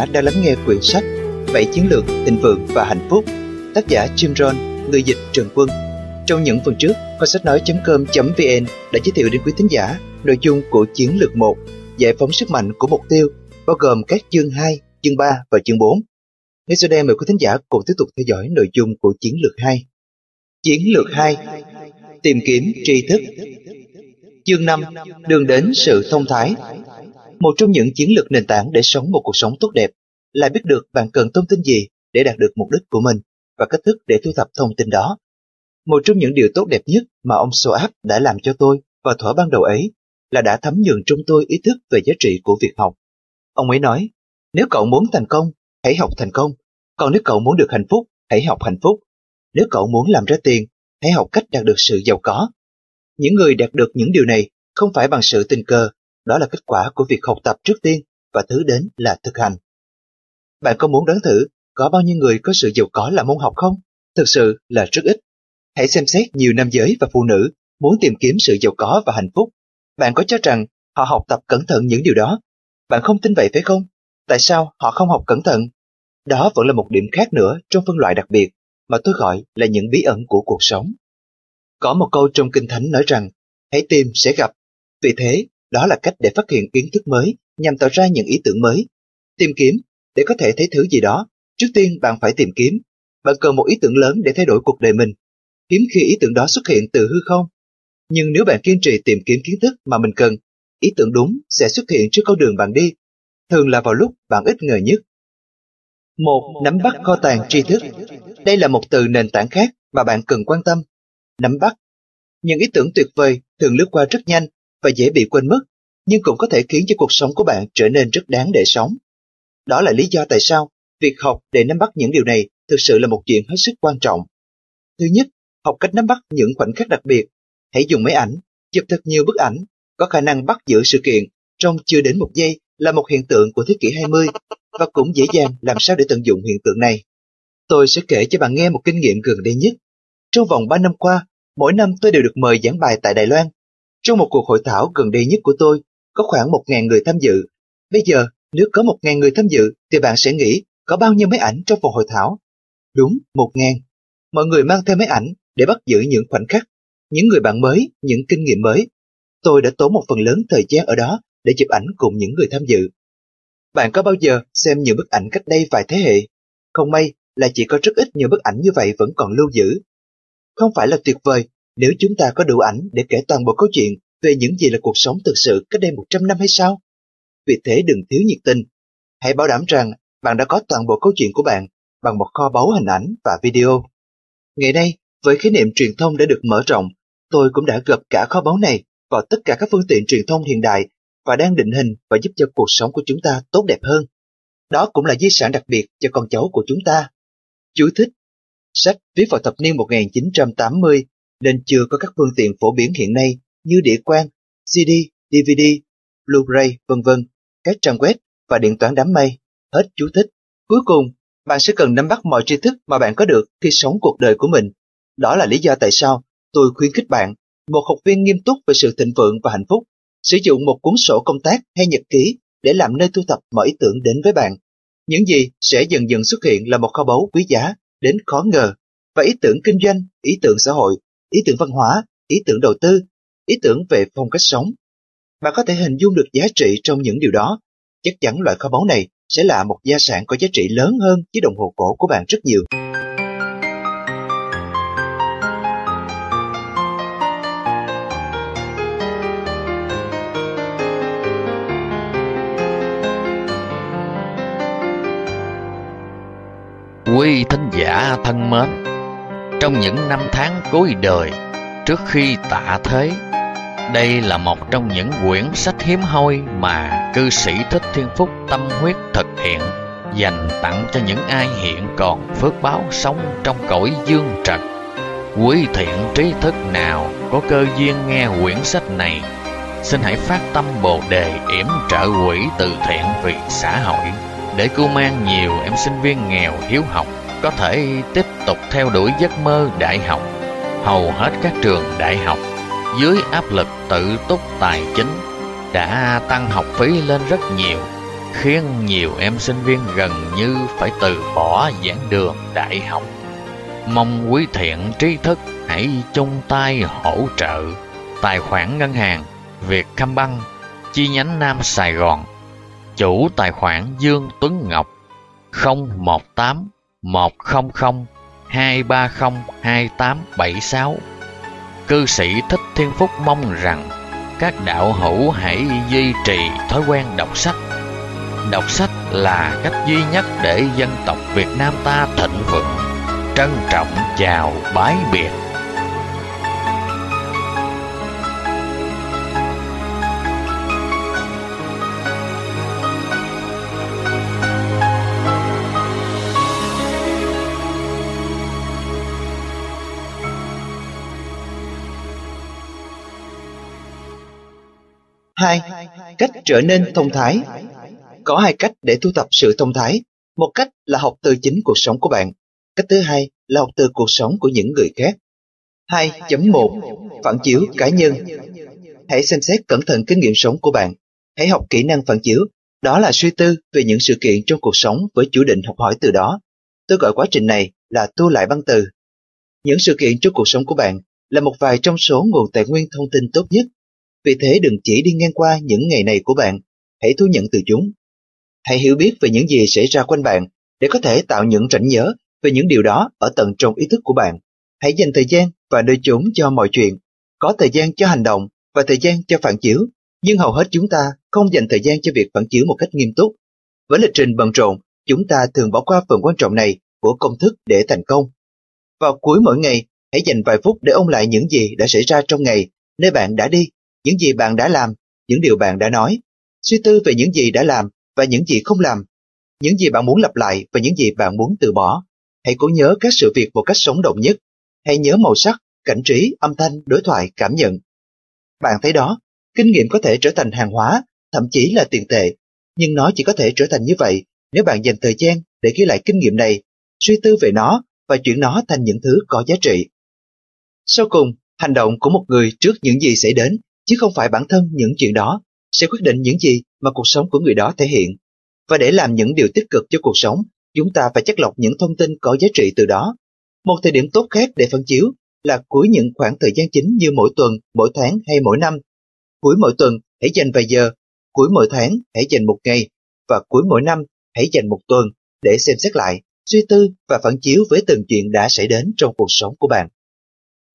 Quý giả đang lắng nghe quyển sách Bảy chiến lược thịnh vượng và hạnh phúc Tác giả Jim Rohn, người dịch Trần Quân. Trong những phần trước, kho sách nói.com.vn đã giới thiệu đến quý thính giả nội dung của chiến lược 1 Giải phóng sức mạnh của mục tiêu bao gồm các chương 2, chương 3 và chương 4 Ngay sau đây mời quý thính giả cùng tiếp tục theo dõi nội dung của chiến lược 2 Chiến lược 2 Tìm kiếm tri thức. Chương 5 Đường đến sự thông thái một trong những chiến lược nền tảng để sống một cuộc sống tốt đẹp là biết được bạn cần thông tin gì để đạt được mục đích của mình và cách thức để thu thập thông tin đó. Một trong những điều tốt đẹp nhất mà ông Soap đã làm cho tôi vào thuở ban đầu ấy là đã thấm nhuần trong tôi ý thức về giá trị của việc học. Ông ấy nói, nếu cậu muốn thành công, hãy học thành công. Còn nếu cậu muốn được hạnh phúc, hãy học hạnh phúc. Nếu cậu muốn làm ra tiền, hãy học cách đạt được sự giàu có. Những người đạt được những điều này không phải bằng sự tình cờ đó là kết quả của việc học tập trước tiên và thứ đến là thực hành. Bạn có muốn đoán thử có bao nhiêu người có sự giàu có là môn học không? Thực sự là rất ít. Hãy xem xét nhiều nam giới và phụ nữ muốn tìm kiếm sự giàu có và hạnh phúc. Bạn có cho rằng họ học tập cẩn thận những điều đó? Bạn không tin vậy phải không? Tại sao họ không học cẩn thận? Đó vẫn là một điểm khác nữa trong phân loại đặc biệt mà tôi gọi là những bí ẩn của cuộc sống. Có một câu trong Kinh Thánh nói rằng, hãy tìm sẽ gặp. Vì thế, đó là cách để phát hiện kiến thức mới nhằm tạo ra những ý tưởng mới. Tìm kiếm, để có thể thấy thứ gì đó, trước tiên bạn phải tìm kiếm. Bạn cần một ý tưởng lớn để thay đổi cuộc đời mình. Hiếm khi ý tưởng đó xuất hiện từ hư không. Nhưng nếu bạn kiên trì tìm kiếm kiến thức mà mình cần, ý tưởng đúng sẽ xuất hiện trước con đường bạn đi, thường là vào lúc bạn ít ngờ nhất. Một, nắm bắt kho tàng tri thức. Đây là một từ nền tảng khác mà bạn cần quan tâm. Nắm bắt. Những ý tưởng tuyệt vời thường lướt qua rất nhanh và dễ bị quên mất, nhưng cũng có thể khiến cho cuộc sống của bạn trở nên rất đáng để sống. Đó là lý do tại sao việc học để nắm bắt những điều này thực sự là một chuyện hết sức quan trọng. Thứ nhất, học cách nắm bắt những khoảnh khắc đặc biệt. Hãy dùng máy ảnh, chụp thật nhiều bức ảnh, có khả năng bắt giữ sự kiện trong chưa đến một giây là một hiện tượng của thế kỷ 20 và cũng dễ dàng làm sao để tận dụng hiện tượng này. Tôi sẽ kể cho bạn nghe một kinh nghiệm gần đây nhất. Trong vòng 3 năm qua, mỗi năm tôi đều được mời giảng bài tại Đài Loan trong một cuộc hội thảo gần đây nhất của tôi, có khoảng 1.000 người tham dự. Bây giờ, nếu có 1.000 người tham dự, thì bạn sẽ nghĩ có bao nhiêu máy ảnh trong phòng hội thảo? Đúng, 1.000. Mọi người mang theo máy ảnh để bắt giữ những khoảnh khắc, những người bạn mới, những kinh nghiệm mới. Tôi đã tốn một phần lớn thời gian ở đó để chụp ảnh cùng những người tham dự. Bạn có bao giờ xem những bức ảnh cách đây vài thế hệ? Không may là chỉ có rất ít những bức ảnh như vậy vẫn còn lưu giữ. Không phải là tuyệt vời nếu chúng ta có đủ ảnh để kể toàn bộ câu chuyện về những gì là cuộc sống thực sự cách đây 100 năm hay sao? Vì thế đừng thiếu nhiệt tình. Hãy bảo đảm rằng bạn đã có toàn bộ câu chuyện của bạn bằng một kho báu hình ảnh và video. Ngày nay, với khái niệm truyền thông đã được mở rộng, tôi cũng đã gập cả kho báu này vào tất cả các phương tiện truyền thông hiện đại và đang định hình và giúp cho cuộc sống của chúng ta tốt đẹp hơn. Đó cũng là di sản đặc biệt cho con cháu của chúng ta. Chú thích Sách viết vào thập niên 1980 nên chưa có các phương tiện phổ biến hiện nay như đĩa quan, CD, DVD, Blu-ray, vân vân, các trang web và điện toán đám mây. Hết chú thích. Cuối cùng, bạn sẽ cần nắm bắt mọi tri thức mà bạn có được khi sống cuộc đời của mình. Đó là lý do tại sao tôi khuyến khích bạn, một học viên nghiêm túc về sự thịnh vượng và hạnh phúc, sử dụng một cuốn sổ công tác hay nhật ký để làm nơi thu thập mọi ý tưởng đến với bạn. Những gì sẽ dần dần xuất hiện là một kho báu quý giá đến khó ngờ và ý tưởng kinh doanh, ý tưởng xã hội ý tưởng văn hóa, ý tưởng đầu tư, ý tưởng về phong cách sống. Bạn có thể hình dung được giá trị trong những điều đó. Chắc chắn loại kho báu này sẽ là một gia sản có giá trị lớn hơn chiếc đồng hồ cổ của bạn rất nhiều. Quý thính giả thân mến, trong những năm tháng cuối đời trước khi tạ thế. Đây là một trong những quyển sách hiếm hoi mà cư sĩ Thích Thiên Phúc tâm huyết thực hiện dành tặng cho những ai hiện còn phước báo sống trong cõi dương trần. Quý thiện trí thức nào có cơ duyên nghe quyển sách này, xin hãy phát tâm Bồ đề yểm trợ quỹ từ thiện vì xã hội để cứu mang nhiều em sinh viên nghèo hiếu học có thể tiếp tục theo đuổi giấc mơ đại học. Hầu hết các trường đại học dưới áp lực tự túc tài chính, đã tăng học phí lên rất nhiều. khiến nhiều em sinh viên gần như phải từ bỏ giảng đường đại học. Mong quý thiện trí thức hãy chung tay hỗ trợ tài khoản ngân hàng Việt Băng chi nhánh Nam Sài Gòn. Chủ tài khoản Dương Tuấn Ngọc 018 100 230 2876. Cư sĩ Thích Thiên Phúc mong rằng các đạo hữu hãy duy trì thói quen đọc sách. Đọc sách là cách duy nhất để dân tộc Việt Nam ta thịnh vượng. Trân trọng, chào, bái biệt. Hai cách trở nên thông thái. Có hai cách để thu thập sự thông thái. Một cách là học từ chính cuộc sống của bạn. Cách thứ hai là học từ cuộc sống của những người khác. 2.1 Phản chiếu cá nhân. Hãy xem xét cẩn thận kinh nghiệm sống của bạn. Hãy học kỹ năng phản chiếu, đó là suy tư về những sự kiện trong cuộc sống với chủ định học hỏi từ đó. Tôi gọi quá trình này là tu lại băng từ. Những sự kiện trong cuộc sống của bạn là một vài trong số nguồn tài nguyên thông tin tốt nhất vì thế đừng chỉ đi ngang qua những ngày này của bạn, hãy thu nhận từ chúng. Hãy hiểu biết về những gì xảy ra quanh bạn để có thể tạo những rảnh nhớ về những điều đó ở tận trong ý thức của bạn. Hãy dành thời gian và đưa chúng cho mọi chuyện, có thời gian cho hành động và thời gian cho phản chiếu, nhưng hầu hết chúng ta không dành thời gian cho việc phản chiếu một cách nghiêm túc. Với lịch trình bận rộn, chúng ta thường bỏ qua phần quan trọng này của công thức để thành công. Vào cuối mỗi ngày, hãy dành vài phút để ôn lại những gì đã xảy ra trong ngày, nơi bạn đã đi những gì bạn đã làm, những điều bạn đã nói, suy tư về những gì đã làm và những gì không làm, những gì bạn muốn lặp lại và những gì bạn muốn từ bỏ. Hãy cố nhớ các sự việc một cách sống động nhất. Hãy nhớ màu sắc, cảnh trí, âm thanh, đối thoại, cảm nhận. Bạn thấy đó, kinh nghiệm có thể trở thành hàng hóa, thậm chí là tiền tệ, nhưng nó chỉ có thể trở thành như vậy nếu bạn dành thời gian để ghi lại kinh nghiệm này, suy tư về nó và chuyển nó thành những thứ có giá trị. Sau cùng, hành động của một người trước những gì xảy đến chứ không phải bản thân những chuyện đó sẽ quyết định những gì mà cuộc sống của người đó thể hiện. Và để làm những điều tích cực cho cuộc sống, chúng ta phải chất lọc những thông tin có giá trị từ đó. Một thời điểm tốt khác để phân chiếu là cuối những khoảng thời gian chính như mỗi tuần, mỗi tháng hay mỗi năm. Cuối mỗi tuần, hãy dành vài giờ, cuối mỗi tháng, hãy dành một ngày, và cuối mỗi năm, hãy dành một tuần để xem xét lại, suy tư và phản chiếu với từng chuyện đã xảy đến trong cuộc sống của bạn.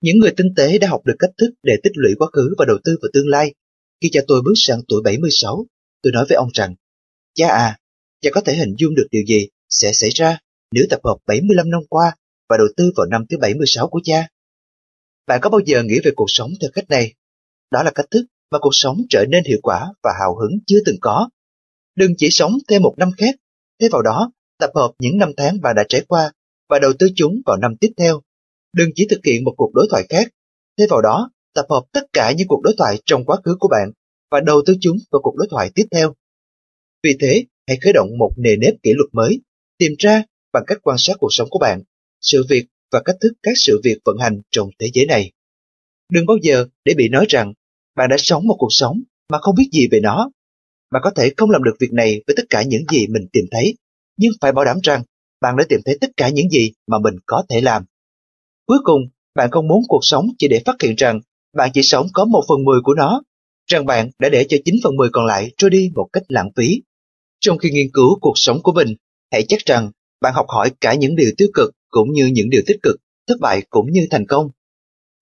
Những người tinh tế đã học được cách thức để tích lũy quá khứ và đầu tư vào tương lai. Khi cha tôi bước sang tuổi 76, tôi nói với ông rằng, Cha à, cha có thể hình dung được điều gì sẽ xảy ra nếu tập hợp 75 năm qua và đầu tư vào năm thứ 76 của cha. Bạn có bao giờ nghĩ về cuộc sống theo cách này? Đó là cách thức mà cuộc sống trở nên hiệu quả và hào hứng chưa từng có. Đừng chỉ sống thêm một năm khác, thế vào đó tập hợp những năm tháng bạn đã trải qua và đầu tư chúng vào năm tiếp theo Đừng chỉ thực hiện một cuộc đối thoại khác, thay vào đó tập hợp tất cả những cuộc đối thoại trong quá khứ của bạn và đầu tư chúng vào cuộc đối thoại tiếp theo. Vì thế, hãy khởi động một nề nếp kỷ luật mới, tìm ra bằng cách quan sát cuộc sống của bạn, sự việc và cách thức các sự việc vận hành trong thế giới này. Đừng bao giờ để bị nói rằng bạn đã sống một cuộc sống mà không biết gì về nó. Bạn có thể không làm được việc này với tất cả những gì mình tìm thấy, nhưng phải bảo đảm rằng bạn đã tìm thấy tất cả những gì mà mình có thể làm. Cuối cùng, bạn không muốn cuộc sống chỉ để phát hiện rằng bạn chỉ sống có một phần mười của nó, rằng bạn đã để cho 9 phần mười còn lại trôi đi một cách lãng phí. Trong khi nghiên cứu cuộc sống của mình, hãy chắc rằng bạn học hỏi cả những điều tiêu cực cũng như những điều tích cực, thất bại cũng như thành công.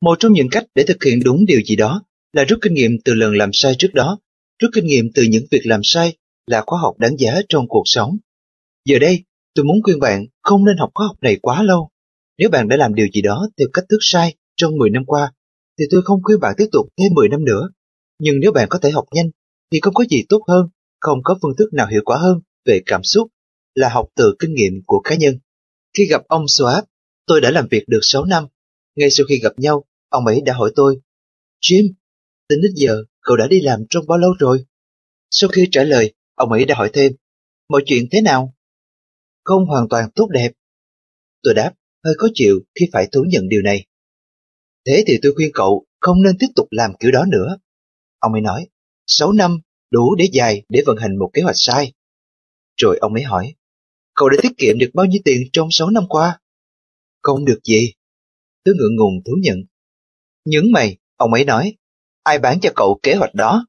Một trong những cách để thực hiện đúng điều gì đó là rút kinh nghiệm từ lần làm sai trước đó. Rút kinh nghiệm từ những việc làm sai là khóa học đáng giá trong cuộc sống. Giờ đây, tôi muốn khuyên bạn không nên học khóa học này quá lâu. Nếu bạn đã làm điều gì đó theo cách thức sai trong 10 năm qua, thì tôi không khuyên bạn tiếp tục thêm 10 năm nữa. Nhưng nếu bạn có thể học nhanh, thì không có gì tốt hơn, không có phương thức nào hiệu quả hơn về cảm xúc là học từ kinh nghiệm của cá nhân. Khi gặp ông Swap, tôi đã làm việc được 6 năm. Ngay sau khi gặp nhau, ông ấy đã hỏi tôi, Jim, tính đến giờ cậu đã đi làm trong bao lâu rồi? Sau khi trả lời, ông ấy đã hỏi thêm, mọi chuyện thế nào? Không hoàn toàn tốt đẹp. Tôi đáp, hơi khó chịu khi phải thú nhận điều này. Thế thì tôi khuyên cậu không nên tiếp tục làm kiểu đó nữa. Ông ấy nói, 6 năm đủ để dài để vận hành một kế hoạch sai. rồi ông ấy hỏi, cậu đã tiết kiệm được bao nhiêu tiền trong 6 năm qua? Không được gì. Tôi ngượng ngùng thú nhận. Những mày, ông ấy nói, ai bán cho cậu kế hoạch đó?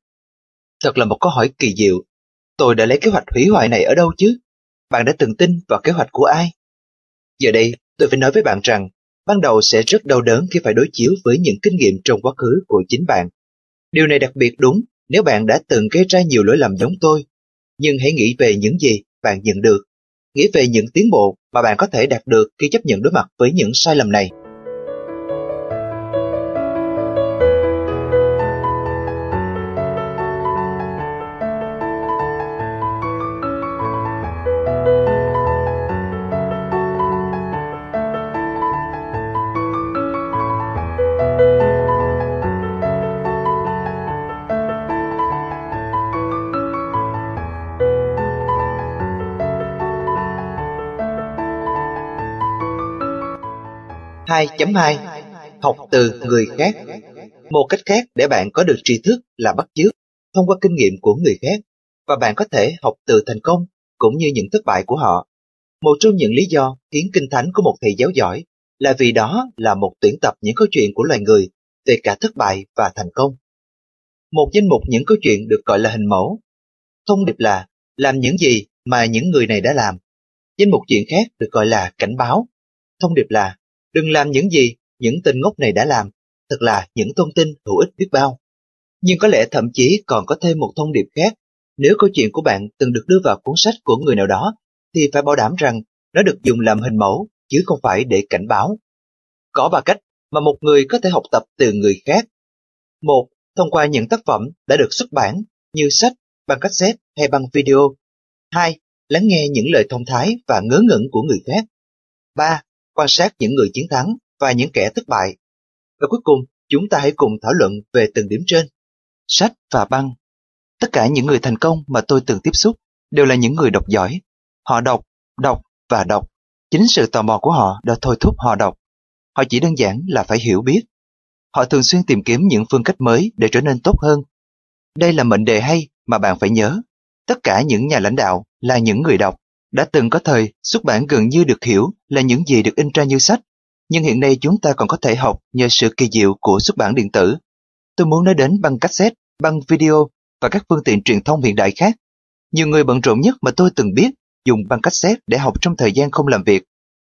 Thật là một câu hỏi kỳ diệu. Tôi đã lấy kế hoạch hủy hoại này ở đâu chứ? Bạn đã từng tin vào kế hoạch của ai? Giờ đây, tôi phải nói với bạn rằng, ban đầu sẽ rất đau đớn khi phải đối chiếu với những kinh nghiệm trong quá khứ của chính bạn. Điều này đặc biệt đúng nếu bạn đã từng gây ra nhiều lỗi lầm giống tôi. Nhưng hãy nghĩ về những gì bạn nhận được, nghĩ về những tiến bộ mà bạn có thể đạt được khi chấp nhận đối mặt với những sai lầm này. Hai chấm hai Học từ người khác Một cách khác để bạn có được tri thức là bắt chước, thông qua kinh nghiệm của người khác và bạn có thể học từ thành công, cũng như những thất bại của họ. Một trong những lý do khiến kinh thánh của một thầy giáo giỏi là vì đó là một tuyển tập những câu chuyện của loài người về cả thất bại và thành công. Một danh mục những câu chuyện được gọi là hình mẫu. Thông điệp là, làm những gì mà những người này đã làm. Danh mục chuyện khác được gọi là cảnh báo. Thông điệp là đừng làm những gì những tên ngốc này đã làm. Thật là những thông tin hữu ích biết bao. Nhưng có lẽ thậm chí còn có thêm một thông điệp khác. Nếu câu chuyện của bạn từng được đưa vào cuốn sách của người nào đó, thì phải bảo đảm rằng nó được dùng làm hình mẫu, chứ không phải để cảnh báo. Có ba cách mà một người có thể học tập từ người khác. Một, thông qua những tác phẩm đã được xuất bản như sách, băng cassette hay băng video. Hai, lắng nghe những lời thông thái và ngớ ngẩn của người khác. Ba, quan sát những người chiến thắng và những kẻ thất bại. Và cuối cùng, chúng ta hãy cùng thảo luận về từng điểm trên. Sách và băng. Tất cả những người thành công mà tôi từng tiếp xúc đều là những người đọc giỏi. Họ đọc, đọc và đọc. Chính sự tò mò của họ đã thôi thúc họ đọc. Họ chỉ đơn giản là phải hiểu biết. Họ thường xuyên tìm kiếm những phương cách mới để trở nên tốt hơn. Đây là mệnh đề hay mà bạn phải nhớ. Tất cả những nhà lãnh đạo là những người đọc. Đã từng có thời, xuất bản gần như được hiểu là những gì được in ra như sách, nhưng hiện nay chúng ta còn có thể học nhờ sự kỳ diệu của xuất bản điện tử. Tôi muốn nói đến băng cassette, băng video và các phương tiện truyền thông hiện đại khác. Nhiều người bận rộn nhất mà tôi từng biết dùng băng cassette để học trong thời gian không làm việc.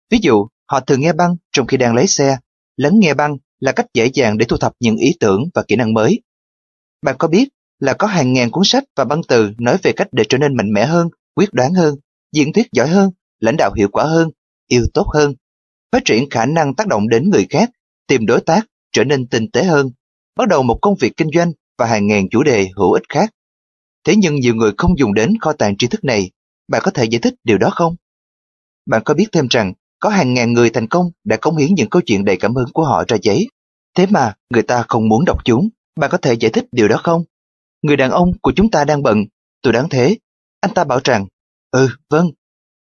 Ví dụ, họ thường nghe băng trong khi đang lái xe. Lắng nghe băng là cách dễ dàng để thu thập những ý tưởng và kỹ năng mới. Bạn có biết là có hàng ngàn cuốn sách và băng từ nói về cách để trở nên mạnh mẽ hơn, quyết đoán hơn, diễn thuyết giỏi hơn, lãnh đạo hiệu quả hơn, yêu tốt hơn, phát triển khả năng tác động đến người khác, tìm đối tác, trở nên tinh tế hơn, bắt đầu một công việc kinh doanh và hàng ngàn chủ đề hữu ích khác. Thế nhưng nhiều người không dùng đến kho tàng tri thức này, bạn có thể giải thích điều đó không? Bạn có biết thêm rằng có hàng ngàn người thành công đã cống hiến những câu chuyện đầy cảm hứng của họ ra giấy. Thế mà người ta không muốn đọc chúng, bạn có thể giải thích điều đó không? Người đàn ông của chúng ta đang bận, tôi đáng thế. Anh ta bảo rằng Ừ, vâng.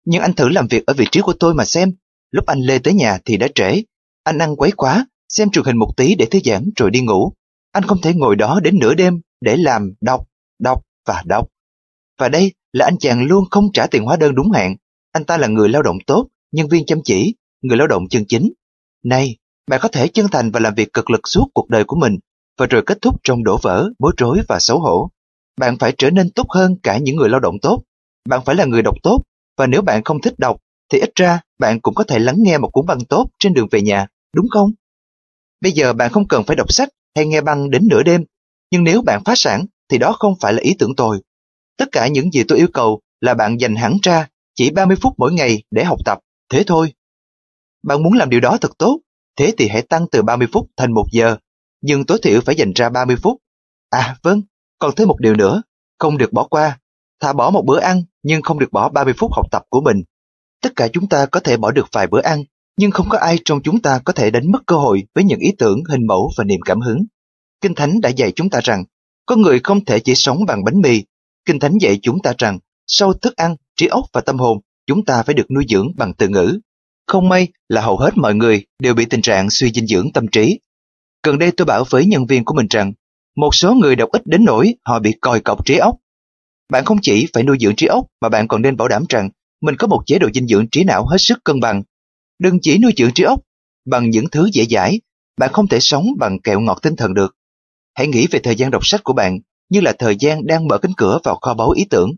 Nhưng anh thử làm việc ở vị trí của tôi mà xem. Lúc anh Lê tới nhà thì đã trễ. Anh ăn quấy quá, xem truyền hình một tí để thư giãn rồi đi ngủ. Anh không thể ngồi đó đến nửa đêm để làm đọc, đọc và đọc. Và đây là anh chàng luôn không trả tiền hóa đơn đúng hạn. Anh ta là người lao động tốt, nhân viên chăm chỉ, người lao động chân chính. Này, bạn có thể chân thành và làm việc cực lực suốt cuộc đời của mình và rồi kết thúc trong đổ vỡ, bối rối và xấu hổ. Bạn phải trở nên tốt hơn cả những người lao động tốt bạn phải là người đọc tốt, và nếu bạn không thích đọc, thì ít ra bạn cũng có thể lắng nghe một cuốn băng tốt trên đường về nhà, đúng không? Bây giờ bạn không cần phải đọc sách hay nghe băng đến nửa đêm, nhưng nếu bạn phá sản thì đó không phải là ý tưởng tồi. Tất cả những gì tôi yêu cầu là bạn dành hẳn ra chỉ 30 phút mỗi ngày để học tập, thế thôi. Bạn muốn làm điều đó thật tốt, thế thì hãy tăng từ 30 phút thành 1 giờ, nhưng tối thiểu phải dành ra 30 phút. À vâng, còn thêm một điều nữa, không được bỏ qua Thà bỏ một bữa ăn nhưng không được bỏ 30 phút học tập của mình. Tất cả chúng ta có thể bỏ được vài bữa ăn, nhưng không có ai trong chúng ta có thể đánh mất cơ hội với những ý tưởng, hình mẫu và niềm cảm hứng. Kinh Thánh đã dạy chúng ta rằng, có người không thể chỉ sống bằng bánh mì. Kinh Thánh dạy chúng ta rằng, sau thức ăn, trí óc và tâm hồn, chúng ta phải được nuôi dưỡng bằng từ ngữ. Không may là hầu hết mọi người đều bị tình trạng suy dinh dưỡng tâm trí. Gần đây tôi bảo với nhân viên của mình rằng, một số người đọc ít đến nỗi họ bị còi cọc trí óc bạn không chỉ phải nuôi dưỡng trí óc mà bạn còn nên bảo đảm rằng mình có một chế độ dinh dưỡng trí não hết sức cân bằng. Đừng chỉ nuôi dưỡng trí óc bằng những thứ dễ dãi, bạn không thể sống bằng kẹo ngọt tinh thần được. Hãy nghĩ về thời gian đọc sách của bạn như là thời gian đang mở cánh cửa vào kho báu ý tưởng.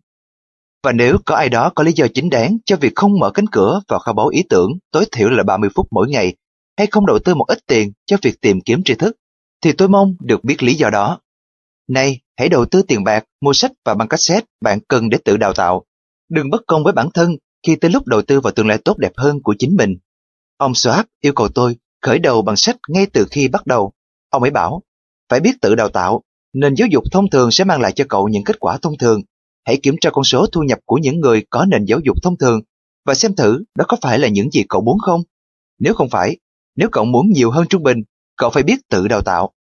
Và nếu có ai đó có lý do chính đáng cho việc không mở cánh cửa vào kho báu ý tưởng tối thiểu là 30 phút mỗi ngày, hay không đầu tư một ít tiền cho việc tìm kiếm tri thức, thì tôi mong được biết lý do đó. Nay, hãy đầu tư tiền bạc, mua sách và băng cassette bạn cần để tự đào tạo. Đừng bất công với bản thân khi tới lúc đầu tư vào tương lai tốt đẹp hơn của chính mình. Ông Schwab yêu cầu tôi khởi đầu bằng sách ngay từ khi bắt đầu. Ông ấy bảo, phải biết tự đào tạo, nền giáo dục thông thường sẽ mang lại cho cậu những kết quả thông thường. Hãy kiểm tra con số thu nhập của những người có nền giáo dục thông thường và xem thử đó có phải là những gì cậu muốn không. Nếu không phải, nếu cậu muốn nhiều hơn trung bình, cậu phải biết tự đào tạo.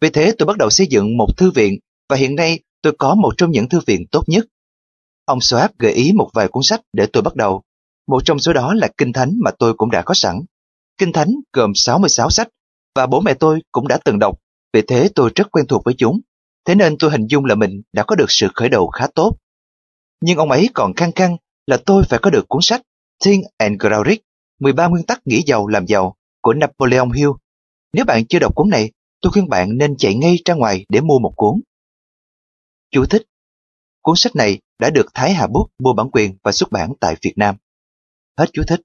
Vì thế tôi bắt đầu xây dựng một thư viện và hiện nay tôi có một trong những thư viện tốt nhất. Ông Schwab gợi ý một vài cuốn sách để tôi bắt đầu. Một trong số đó là Kinh Thánh mà tôi cũng đã có sẵn. Kinh Thánh gồm 66 sách và bố mẹ tôi cũng đã từng đọc, vì thế tôi rất quen thuộc với chúng. Thế nên tôi hình dung là mình đã có được sự khởi đầu khá tốt. Nhưng ông ấy còn khăng khăng là tôi phải có được cuốn sách Think and Grow Rich, 13 nguyên tắc nghĩ giàu làm giàu của Napoleon Hill. Nếu bạn chưa đọc cuốn này, tôi khuyên bạn nên chạy ngay ra ngoài để mua một cuốn. Chú thích Cuốn sách này đã được Thái Hà Bút mua bản quyền và xuất bản tại Việt Nam. Hết chú thích.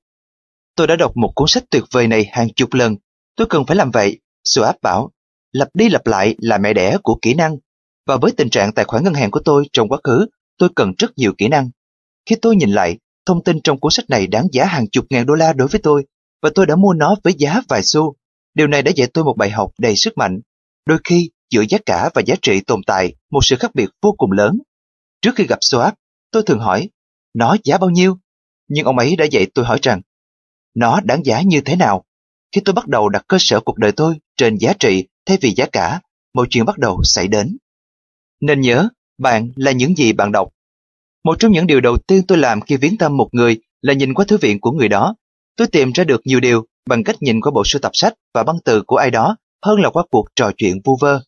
Tôi đã đọc một cuốn sách tuyệt vời này hàng chục lần. Tôi cần phải làm vậy. Suáp bảo, lặp đi lặp lại là mẹ đẻ của kỹ năng. Và với tình trạng tài khoản ngân hàng của tôi trong quá khứ, tôi cần rất nhiều kỹ năng. Khi tôi nhìn lại, thông tin trong cuốn sách này đáng giá hàng chục ngàn đô la đối với tôi, và tôi đã mua nó với giá vài xu. Điều này đã dạy tôi một bài học đầy sức mạnh. Đôi khi, giữa giá cả và giá trị tồn tại một sự khác biệt vô cùng lớn. Trước khi gặp Soap, tôi thường hỏi, nó giá bao nhiêu? Nhưng ông ấy đã dạy tôi hỏi rằng, nó đáng giá như thế nào? Khi tôi bắt đầu đặt cơ sở cuộc đời tôi trên giá trị thay vì giá cả, mọi chuyện bắt đầu xảy đến. Nên nhớ, bạn là những gì bạn đọc. Một trong những điều đầu tiên tôi làm khi viếng thăm một người là nhìn qua thư viện của người đó. Tôi tìm ra được nhiều điều bằng cách nhìn qua bộ sưu tập sách và băng từ của ai đó hơn là qua cuộc trò chuyện vu vơ.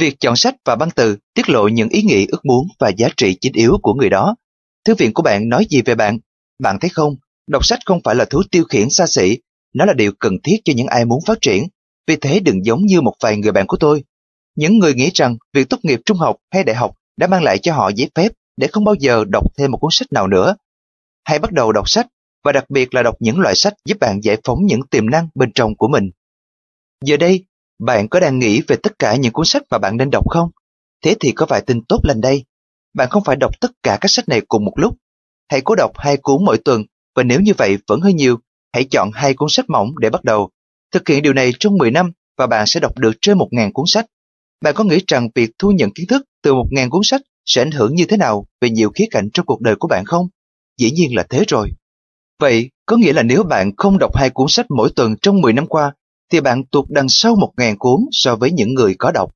Việc chọn sách và băng từ tiết lộ những ý nghĩ ước muốn và giá trị chính yếu của người đó. Thư viện của bạn nói gì về bạn? Bạn thấy không, đọc sách không phải là thú tiêu khiển xa xỉ, nó là điều cần thiết cho những ai muốn phát triển. Vì thế đừng giống như một vài người bạn của tôi. Những người nghĩ rằng việc tốt nghiệp trung học hay đại học đã mang lại cho họ giấy phép để không bao giờ đọc thêm một cuốn sách nào nữa. Hãy bắt đầu đọc sách và đặc biệt là đọc những loại sách giúp bạn giải phóng những tiềm năng bên trong của mình. Giờ đây, bạn có đang nghĩ về tất cả những cuốn sách mà bạn nên đọc không? Thế thì có vài tin tốt lành đây. Bạn không phải đọc tất cả các sách này cùng một lúc. Hãy cố đọc hai cuốn mỗi tuần và nếu như vậy vẫn hơi nhiều, hãy chọn hai cuốn sách mỏng để bắt đầu. Thực hiện điều này trong 10 năm và bạn sẽ đọc được trên 1.000 cuốn sách. Bạn có nghĩ rằng việc thu nhận kiến thức từ 1.000 cuốn sách sẽ ảnh hưởng như thế nào về nhiều khía cạnh trong cuộc đời của bạn không? Dĩ nhiên là thế rồi. Vậy có nghĩa là nếu bạn không đọc hai cuốn sách mỗi tuần trong 10 năm qua, thì bạn tụt đằng sau 1.000 cuốn so với những người có đọc.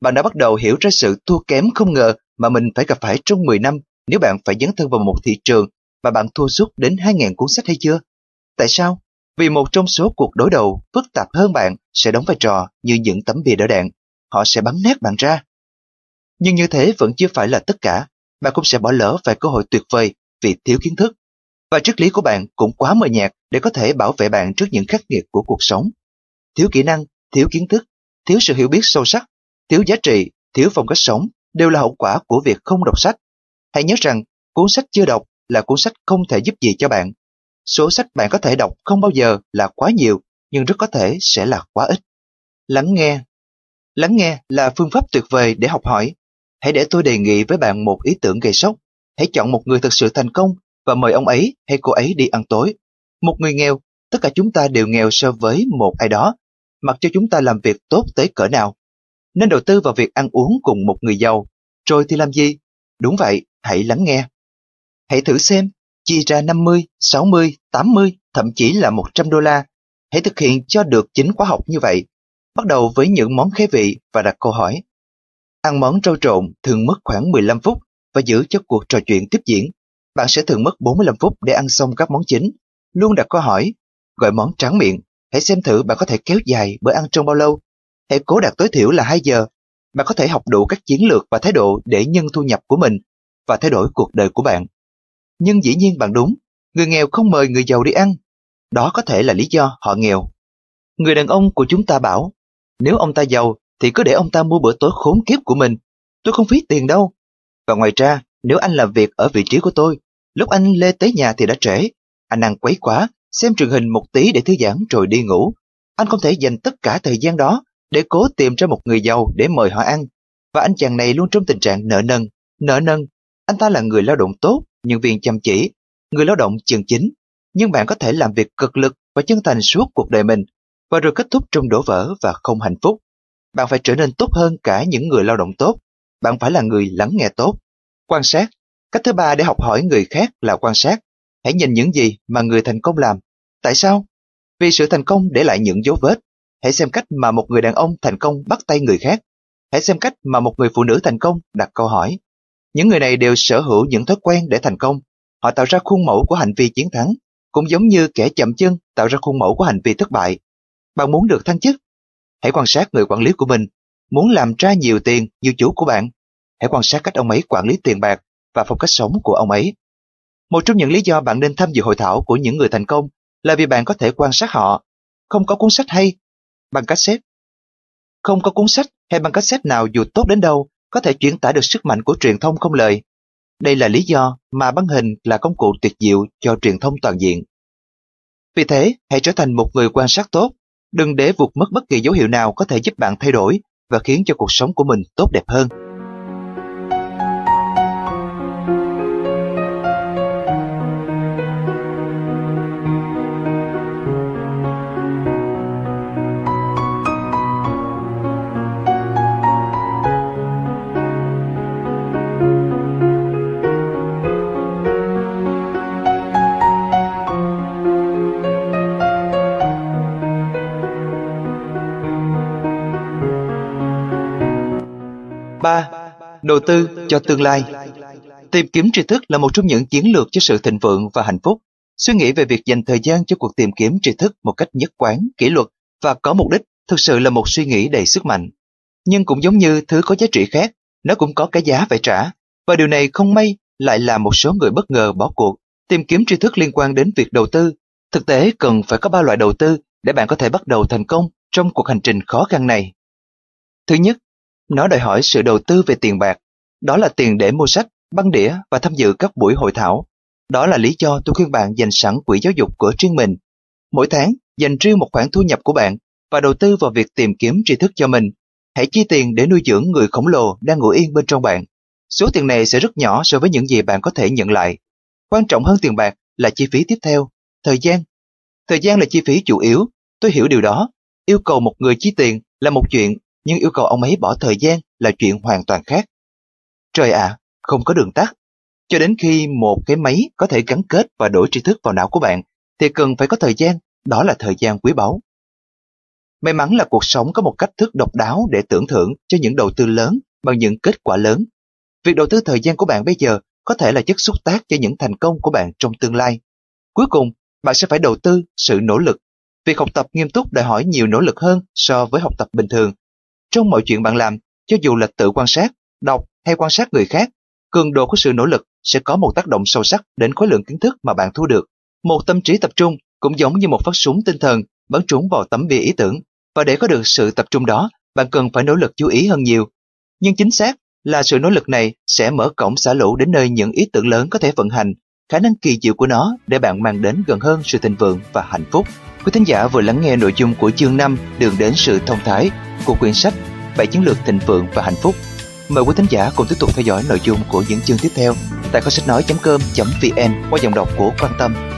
Bạn đã bắt đầu hiểu ra sự thua kém không ngờ mà mình phải gặp phải trong 10 năm nếu bạn phải dấn thân vào một thị trường mà bạn thua suốt đến 2.000 cuốn sách hay chưa? Tại sao? Vì một trong số cuộc đối đầu phức tạp hơn bạn sẽ đóng vai trò như những tấm bìa đỡ đạn. Họ sẽ bắn nát bạn ra. Nhưng như thế vẫn chưa phải là tất cả. Bạn cũng sẽ bỏ lỡ vài cơ hội tuyệt vời vì thiếu kiến thức. Và triết lý của bạn cũng quá mờ nhạt để có thể bảo vệ bạn trước những khắc nghiệt của cuộc sống. Thiếu kỹ năng, thiếu kiến thức, thiếu sự hiểu biết sâu sắc, thiếu giá trị, thiếu phong cách sống đều là hậu quả của việc không đọc sách. Hãy nhớ rằng cuốn sách chưa đọc là cuốn sách không thể giúp gì cho bạn. Số sách bạn có thể đọc không bao giờ là quá nhiều, nhưng rất có thể sẽ là quá ít. Lắng nghe Lắng nghe là phương pháp tuyệt vời để học hỏi. Hãy để tôi đề nghị với bạn một ý tưởng gây sốc. Hãy chọn một người thực sự thành công và mời ông ấy hay cô ấy đi ăn tối. Một người nghèo, tất cả chúng ta đều nghèo so với một ai đó, mặc cho chúng ta làm việc tốt tới cỡ nào. Nên đầu tư vào việc ăn uống cùng một người giàu. Rồi thì làm gì? Đúng vậy, hãy lắng nghe. Hãy thử xem, chia ra 50, 60, 80, thậm chí là 100 đô la. Hãy thực hiện cho được chính khóa học như vậy. Bắt đầu với những món khế vị và đặt câu hỏi. Ăn món rau trộn thường mất khoảng 15 phút và giữ cho cuộc trò chuyện tiếp diễn. Bạn sẽ thường mất 45 phút để ăn xong các món chính. Luôn đặt câu hỏi, gọi món tráng miệng. Hãy xem thử bạn có thể kéo dài bữa ăn trong bao lâu. Hãy cố đạt tối thiểu là 2 giờ. Bạn có thể học đủ các chiến lược và thái độ để nhân thu nhập của mình và thay đổi cuộc đời của bạn. Nhưng dĩ nhiên bạn đúng, người nghèo không mời người giàu đi ăn. Đó có thể là lý do họ nghèo. Người đàn ông của chúng ta bảo, nếu ông ta giàu thì cứ để ông ta mua bữa tối khốn kiếp của mình. Tôi không phí tiền đâu. Và ngoài ra, nếu anh làm việc ở vị trí của tôi, lúc anh lê tới nhà thì đã trễ. Anh ăn quấy quá, xem truyền hình một tí để thư giãn rồi đi ngủ. Anh không thể dành tất cả thời gian đó để cố tìm ra một người giàu để mời họ ăn. Và anh chàng này luôn trong tình trạng nợ nần, nợ nần. Anh ta là người lao động tốt, nhân viên chăm chỉ, người lao động chân chính. Nhưng bạn có thể làm việc cực lực và chân thành suốt cuộc đời mình và rồi kết thúc trong đổ vỡ và không hạnh phúc. Bạn phải trở nên tốt hơn cả những người lao động tốt. Bạn phải là người lắng nghe tốt. Quan sát. Cách thứ ba để học hỏi người khác là quan sát. Hãy nhìn những gì mà người thành công làm. Tại sao? Vì sự thành công để lại những dấu vết. Hãy xem cách mà một người đàn ông thành công bắt tay người khác. Hãy xem cách mà một người phụ nữ thành công đặt câu hỏi. Những người này đều sở hữu những thói quen để thành công. Họ tạo ra khuôn mẫu của hành vi chiến thắng, cũng giống như kẻ chậm chân tạo ra khuôn mẫu của hành vi thất bại. Bạn muốn được thăng chức? Hãy quan sát người quản lý của mình. Muốn làm ra nhiều tiền như chủ của bạn? Hãy quan sát cách ông ấy quản lý tiền bạc và phong cách sống của ông ấy. Một trong những lý do bạn nên tham dự hội thảo của những người thành công là vì bạn có thể quan sát họ. Không có cuốn sách hay, bằng cassette. Không có cuốn sách hay băng cassette nào dù tốt đến đâu có thể chuyển tải được sức mạnh của truyền thông không lời. Đây là lý do mà băng hình là công cụ tuyệt diệu cho truyền thông toàn diện. Vì thế, hãy trở thành một người quan sát tốt, đừng để vụt mất bất kỳ dấu hiệu nào có thể giúp bạn thay đổi và khiến cho cuộc sống của mình tốt đẹp hơn. Tư cho tương lai Tìm kiếm tri thức là một trong những chiến lược cho sự thịnh vượng và hạnh phúc. Suy nghĩ về việc dành thời gian cho cuộc tìm kiếm tri thức một cách nhất quán, kỷ luật và có mục đích thực sự là một suy nghĩ đầy sức mạnh. Nhưng cũng giống như thứ có giá trị khác, nó cũng có cái giá phải trả. Và điều này không may lại là một số người bất ngờ bỏ cuộc. Tìm kiếm tri thức liên quan đến việc đầu tư. Thực tế cần phải có ba loại đầu tư để bạn có thể bắt đầu thành công trong cuộc hành trình khó khăn này. Thứ nhất, nó đòi hỏi sự đầu tư về tiền bạc. Đó là tiền để mua sách, băng đĩa và tham dự các buổi hội thảo. Đó là lý do tôi khuyên bạn dành sẵn quỹ giáo dục của riêng mình. Mỗi tháng, dành riêng một khoản thu nhập của bạn và đầu tư vào việc tìm kiếm tri thức cho mình. Hãy chi tiền để nuôi dưỡng người khổng lồ đang ngủ yên bên trong bạn. Số tiền này sẽ rất nhỏ so với những gì bạn có thể nhận lại. Quan trọng hơn tiền bạc là chi phí tiếp theo, thời gian. Thời gian là chi phí chủ yếu, tôi hiểu điều đó. Yêu cầu một người chi tiền là một chuyện nhưng yêu cầu ông ấy bỏ thời gian là chuyện hoàn toàn khác. Trời ạ, không có đường tắt. Cho đến khi một cái máy có thể gắn kết và đổi tri thức vào não của bạn, thì cần phải có thời gian, đó là thời gian quý báu. May mắn là cuộc sống có một cách thức độc đáo để tưởng thưởng cho những đầu tư lớn bằng những kết quả lớn. Việc đầu tư thời gian của bạn bây giờ có thể là chất xúc tác cho những thành công của bạn trong tương lai. Cuối cùng, bạn sẽ phải đầu tư sự nỗ lực. Việc học tập nghiêm túc đòi hỏi nhiều nỗ lực hơn so với học tập bình thường trong mọi chuyện bạn làm, cho dù là tự quan sát, đọc hay quan sát người khác, cường độ của sự nỗ lực sẽ có một tác động sâu sắc đến khối lượng kiến thức mà bạn thu được. Một tâm trí tập trung cũng giống như một phát súng tinh thần bắn trúng vào tấm bia ý tưởng, và để có được sự tập trung đó, bạn cần phải nỗ lực chú ý hơn nhiều. Nhưng chính xác là sự nỗ lực này sẽ mở cổng xả lũ đến nơi những ý tưởng lớn có thể vận hành, khả năng kỳ diệu của nó để bạn mang đến gần hơn sự thịnh vượng và hạnh phúc. Quý thính giả vừa lắng nghe nội dung của chương 5 Đường đến sự thông thái của quyển sách 7 chiến lược thịnh vượng và hạnh phúc. Mời quý thính giả cùng tiếp tục theo dõi nội dung của những chương tiếp theo tại kho sách nói.com.vn qua giọng đọc của Quan Tâm.